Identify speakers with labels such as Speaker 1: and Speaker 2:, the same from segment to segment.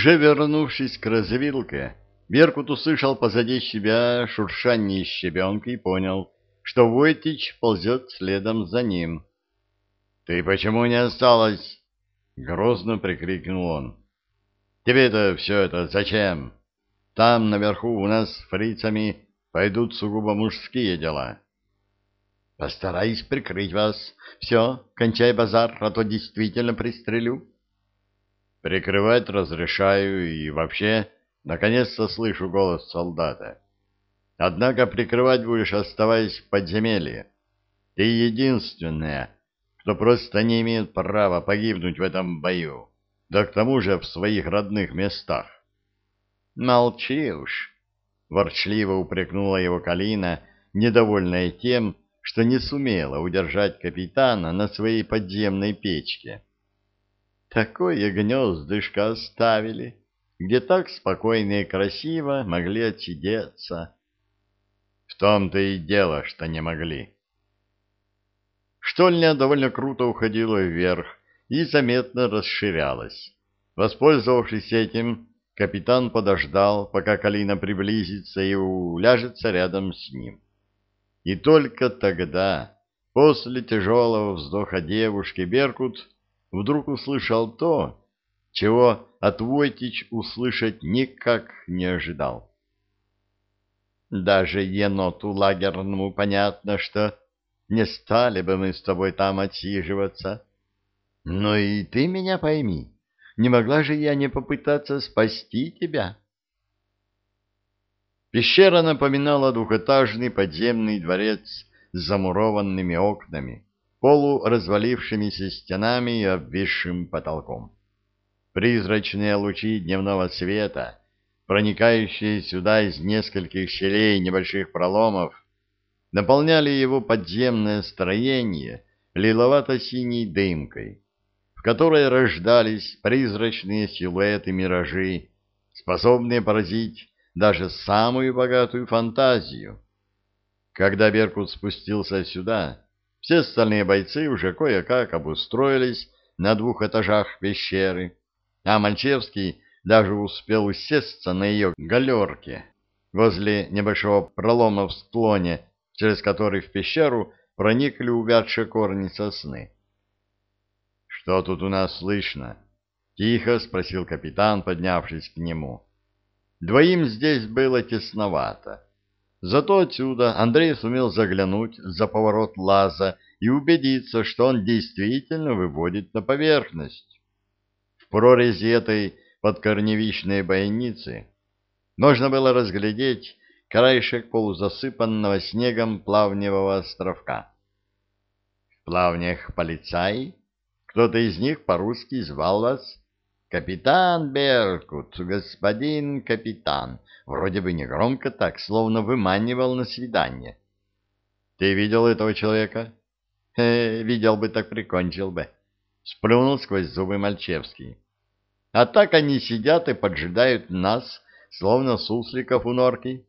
Speaker 1: Уже вернувшись к развилке, Беркут услышал позади себя шуршание щебенка и понял, что Войтич ползет следом за ним. — Ты почему не осталась? — грозно прикрикнул он. — Тебе-то все это зачем? Там, наверху, у нас с фрицами пойдут сугубо мужские дела. — Постараюсь прикрыть вас. Все, кончай базар, а то действительно пристрелю. — Прикрывать разрешаю и вообще... Наконец-то слышу голос солдата. Однако прикрывать будешь, оставаясь в подземелье. Ты единственная, кто просто не имеет права погибнуть в этом бою, да к тому же в своих родных местах. Молчи уж, ворчливо упрекнула его Калина, недовольная тем, что не сумела удержать капитана на своей подземной печке. Такое гнездышко оставили где так спокойно и красиво могли отсидеться. В том-то и дело, что не могли. Штольня довольно круто уходила вверх и заметно расширялась. Воспользовавшись этим, капитан подождал, пока Калина приблизится и уляжется рядом с ним. И только тогда, после тяжелого вздоха девушки, Беркут вдруг услышал то, чего от Войтич услышать никак не ожидал. Даже еноту лагерному понятно, что не стали бы мы с тобой там отсиживаться. Но и ты меня пойми, не могла же я не попытаться спасти тебя. Пещера напоминала двухэтажный подземный дворец с замурованными окнами, полуразвалившимися стенами и обвисшим потолком. Призрачные лучи дневного света, проникающие сюда из нескольких щелей небольших проломов, наполняли его подземное строение лиловато-синей дымкой, в которой рождались призрачные силуэты-миражи, способные поразить даже самую богатую фантазию. Когда Беркут спустился сюда, все остальные бойцы уже кое-как обустроились на двух этажах пещеры, а Мальчевский даже успел усесться на ее галерке возле небольшого пролома в склоне, через который в пещеру проникли увядшие корни сосны. — Что тут у нас слышно? — тихо спросил капитан, поднявшись к нему. Двоим здесь было тесновато. Зато отсюда Андрей сумел заглянуть за поворот лаза и убедиться, что он действительно выводит на поверхность прорези этой подкорневичной бойницы можно было разглядеть краешек полузасыпанного снегом плавневого островка. В плавнях полицай, кто-то из них по-русски звал вас «Капитан Беркут, господин капитан», вроде бы негромко так, словно выманивал на свидание. «Ты видел этого человека?» «Э, видел бы, так прикончил бы». Сплюнул сквозь зубы Мальчевский. А так они сидят и поджидают нас, словно сусликов у норки.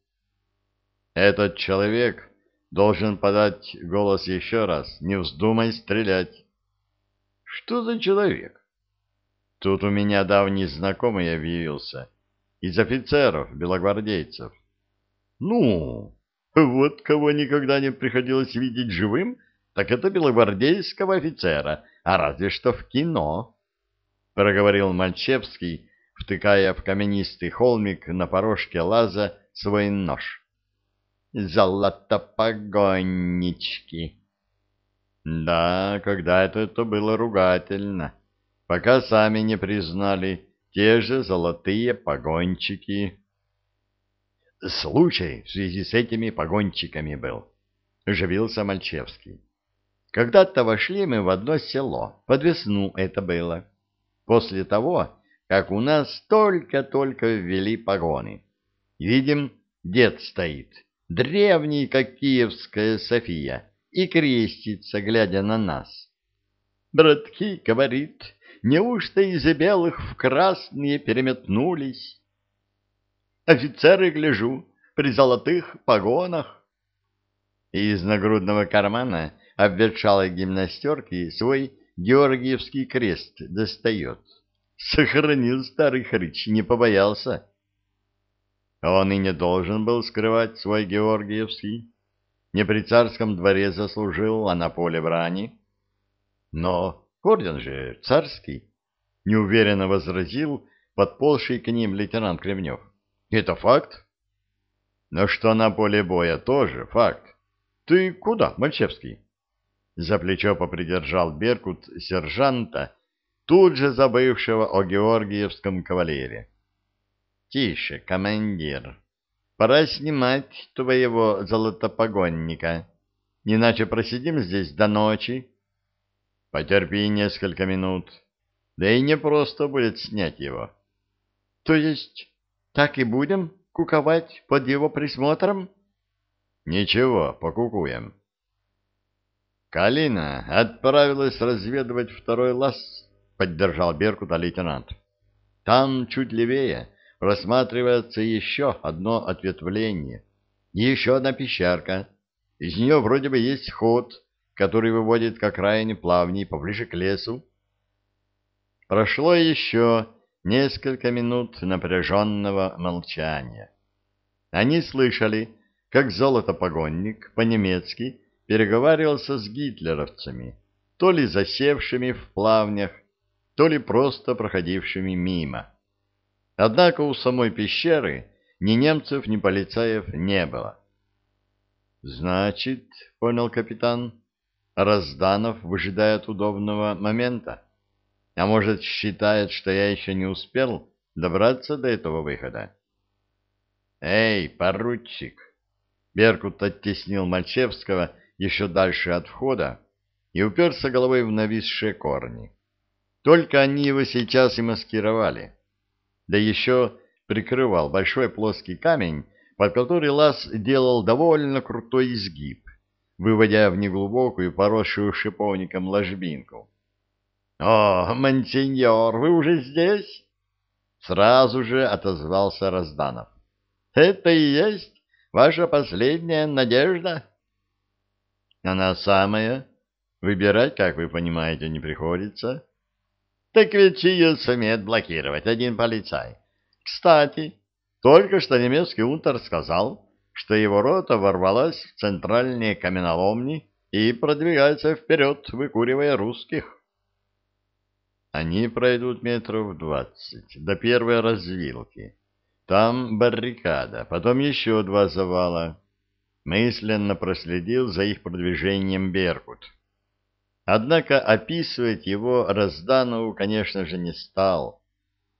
Speaker 1: Этот человек должен подать голос еще раз. Не вздумай стрелять. Что за человек? Тут у меня давний знакомый объявился. Из офицеров, белогвардейцев. Ну, вот кого никогда не приходилось видеть живым, так это белогвардейского офицера, а разве что в кино. — проговорил Мальчевский, втыкая в каменистый холмик на порожке лаза свой нож. «Золотопогоннички!» «Да, когда-то это было ругательно, пока сами не признали те же золотые погончики». «Случай в связи с этими погончиками был», — оживился Мальчевский. «Когда-то вошли мы в одно село, под весну это было» после того, как у нас только-только ввели погоны. Видим, дед стоит, древний, как киевская София, и крестится, глядя на нас. «Братки, — говорит, — неужто из белых в красные переметнулись?» «Офицеры, гляжу, при золотых погонах». Из нагрудного кармана обветшалой гимнастерки свой Георгиевский крест достает. Сохранил старый хрыч, не побоялся. Он и не должен был скрывать свой Георгиевский. Не при царском дворе заслужил, а на поле брани. Но орден же царский, — неуверенно возразил подползший к ним лейтенант Кремнев. Это факт. Но что на поле боя тоже факт. Ты куда, Мальчевский? За плечо попридержал Беркут сержанта, тут же забывшего о георгиевском кавалере. Тише, командир. Пора снимать твоего золотопогонника. Иначе просидим здесь до ночи. Потерпи несколько минут. Да и не просто будет снять его. То есть так и будем куковать под его присмотром? Ничего, покукуем. Калина отправилась разведывать второй лаз, поддержал Беркута лейтенант. Там чуть левее просматривается еще одно ответвление, еще одна пещерка. Из нее вроде бы есть ход, который выводит к окраине плавней поближе к лесу. Прошло еще несколько минут напряженного молчания. Они слышали, как золотопогонник по-немецки переговаривался с гитлеровцами, то ли засевшими в плавнях, то ли просто проходившими мимо. Однако у самой пещеры ни немцев, ни полицаев не было. «Значит, — понял капитан, — Разданов выжидает удобного момента. А может, считает, что я еще не успел добраться до этого выхода?» «Эй, поручик!» Беркут оттеснил Мальчевского еще дальше от входа и уперся головой в нависшие корни. Только они его сейчас и маскировали. Да еще прикрывал большой плоский камень, под который лаз делал довольно крутой изгиб, выводя в неглубокую, поросшую шиповником ложбинку. — О, мансиньор, вы уже здесь? — сразу же отозвался Разданов. — Это и есть ваша последняя надежда? — Она самая. Выбирать, как вы понимаете, не приходится. — так ведь ее сумеет блокировать один полицай. Кстати, только что немецкий унтер сказал, что его рота ворвалась в центральные каменоломни и продвигается вперед, выкуривая русских. Они пройдут метров двадцать до первой развилки. Там баррикада, потом еще два завала. Мысленно проследил за их продвижением Беркут. Однако описывать его Разданову, конечно же, не стал.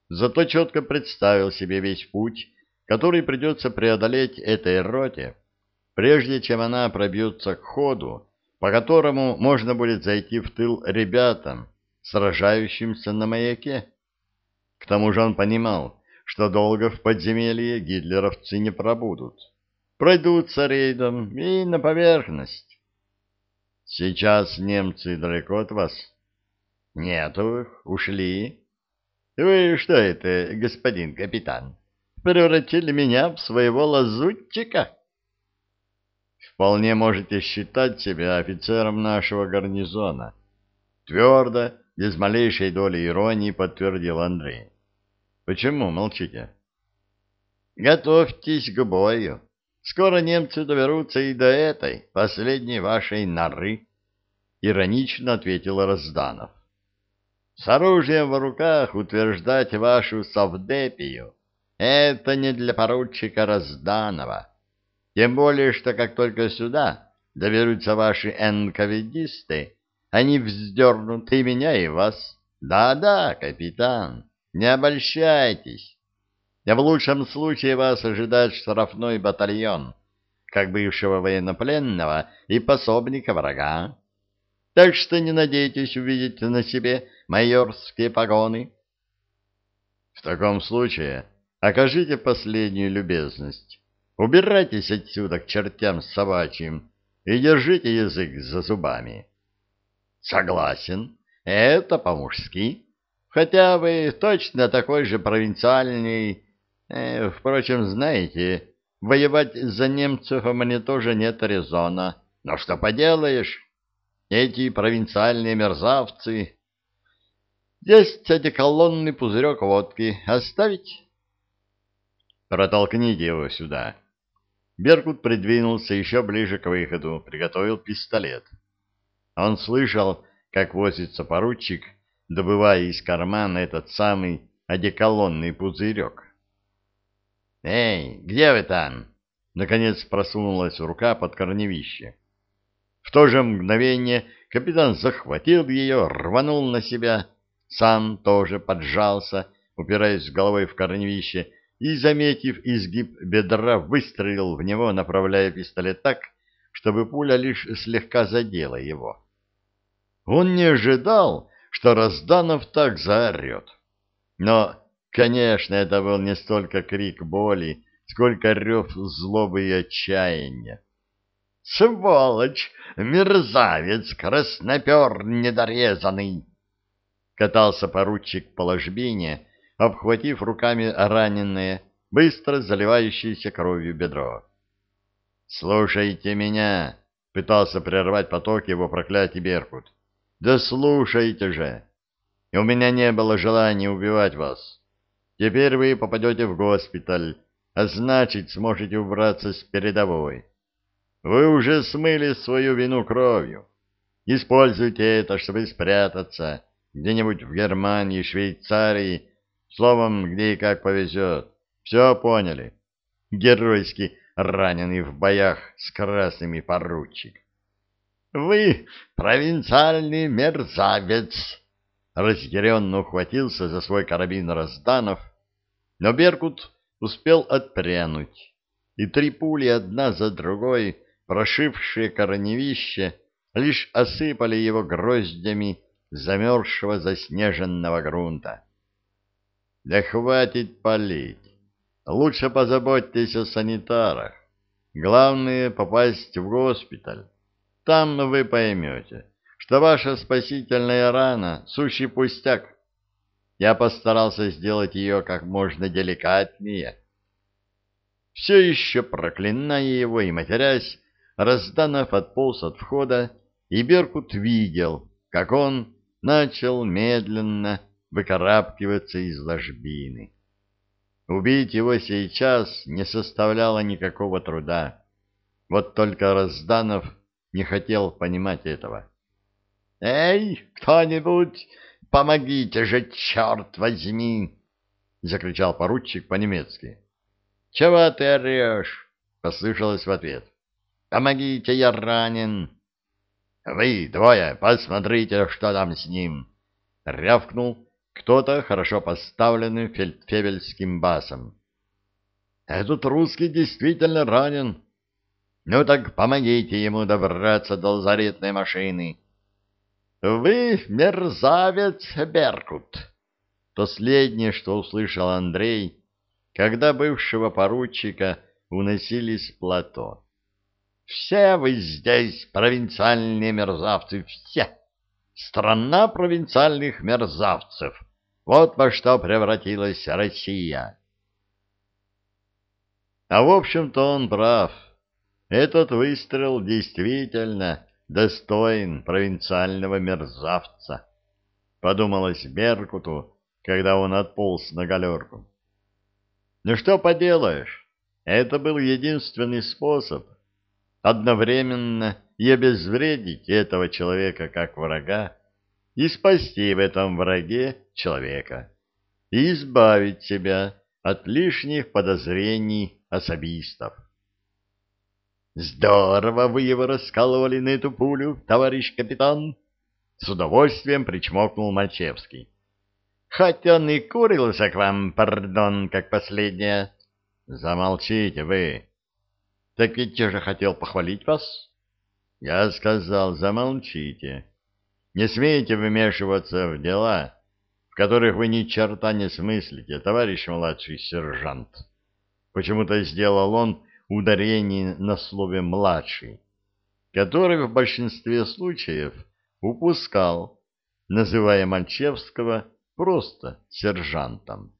Speaker 1: Зато четко представил себе весь путь, который придется преодолеть этой роте, прежде чем она пробьется к ходу, по которому можно будет зайти в тыл ребятам, сражающимся на маяке. К тому же он понимал, что долго в подземелье гитлеровцы не пробудут. Пройдутся рейдом и на поверхность. Сейчас немцы далеко от вас? Нету, ушли. Вы что это, господин капитан, превратили меня в своего лазутчика? Вполне можете считать себя офицером нашего гарнизона. Твердо, без малейшей доли иронии подтвердил Андрей. Почему молчите? Готовьтесь к бою. Скоро немцы доберутся и до этой, последней вашей норы, — иронично ответил Разданов. С оружием в руках утверждать вашу совдепию — это не для поручика Разданова. Тем более, что как только сюда доберутся ваши энковидисты, они вздернут и меня, и вас. Да-да, капитан, не обольщайтесь. В лучшем случае вас ожидает штрафной батальон, как бывшего военнопленного и пособника врага. Так что не надейтесь увидеть на себе майорские погоны. В таком случае окажите последнюю любезность. Убирайтесь отсюда к чертям собачьим и держите язык за зубами. Согласен, это по-мужски. Хотя вы точно такой же провинциальный Э, впрочем, знаете, воевать за немцев мне тоже нет резона. Но что поделаешь, эти провинциальные мерзавцы... Есть одеколонный пузырек водки. Оставить? Протолкните его сюда. Беркут придвинулся еще ближе к выходу, приготовил пистолет. Он слышал, как возится поручик, добывая из кармана этот самый одеколонный пузырек. «Эй, где вы там?» Наконец просунулась рука под корневище. В то же мгновение капитан захватил ее, рванул на себя, сам тоже поджался, упираясь головой в корневище, и, заметив изгиб бедра, выстрелил в него, направляя пистолет так, чтобы пуля лишь слегка задела его. Он не ожидал, что Разданов так заорет. Но, конечно, это был не столько крик боли, сколько рев злобы и отчаяния. «Сволочь! Мерзавец! Краснопер недорезанный!» Катался поручик по ложбине, обхватив руками раненое, быстро заливающееся кровью бедро. «Слушайте меня!» — пытался прервать поток его проклятий Беркут. Да слушайте же! У меня не было желания убивать вас. Теперь вы попадете в госпиталь, а значит, сможете убраться с передовой. Вы уже смыли свою вину кровью. Используйте это, чтобы спрятаться где-нибудь в Германии, Швейцарии, словом, где и как повезет. Все поняли? Геройски раненый в боях с красными поручик. Вы провинциальный мерзавец! Разъяренно ухватился за свой карабин Разданов, но Беркут успел отпрянуть, и три пули одна за другой, прошившие корневище, лишь осыпали его гроздями замерзшего заснеженного грунта. Да хватит палить. Лучше позаботьтесь о санитарах. Главное — попасть в госпиталь. Там вы поймете, что ваша спасительная рана — сущий пустяк. Я постарался сделать ее как можно деликатнее. Все еще проклиная его и матерясь, Разданов отполз от входа, и Беркут видел, как он начал медленно выкарабкиваться из ложбины. Убить его сейчас не составляло никакого труда. Вот только Разданов не хотел понимать этого. «Эй, кто-нибудь, помогите же, черт возьми!» — закричал поручик по-немецки. «Чего ты орешь?» — послышалось в ответ. «Помогите, я ранен!» «Вы, двое, посмотрите, что там с ним!» — рявкнул кто-то хорошо поставленным фельдфебельским басом. «Этот русский действительно ранен!» Ну так помогите ему добраться до лазаретной машины. Вы мерзавец, Беркут. Последнее, что услышал Андрей, когда бывшего поручика уносили с плато. Все вы здесь провинциальные мерзавцы, все. Страна провинциальных мерзавцев. Вот во что превратилась Россия. А в общем-то он прав. Этот выстрел действительно достоин провинциального мерзавца, подумалось Беркуту, когда он отполз на галерку. Ну что поделаешь, это был единственный способ одновременно и обезвредить этого человека как врага, и спасти в этом враге человека, и избавить себя от лишних подозрений особистов. Здорово вы его раскалывали на эту пулю, товарищ капитан. С удовольствием причмокнул Мальчевский. Хоть он и курился к вам, пардон, как последняя. Замолчите вы. Так ведь я же хотел похвалить вас. Я сказал, замолчите. Не смейте вмешиваться в дела, в которых вы ни черта не смыслите, товарищ младший сержант. Почему-то сделал он ударение на слове «младший», который в большинстве случаев упускал, называя Мальчевского просто сержантом.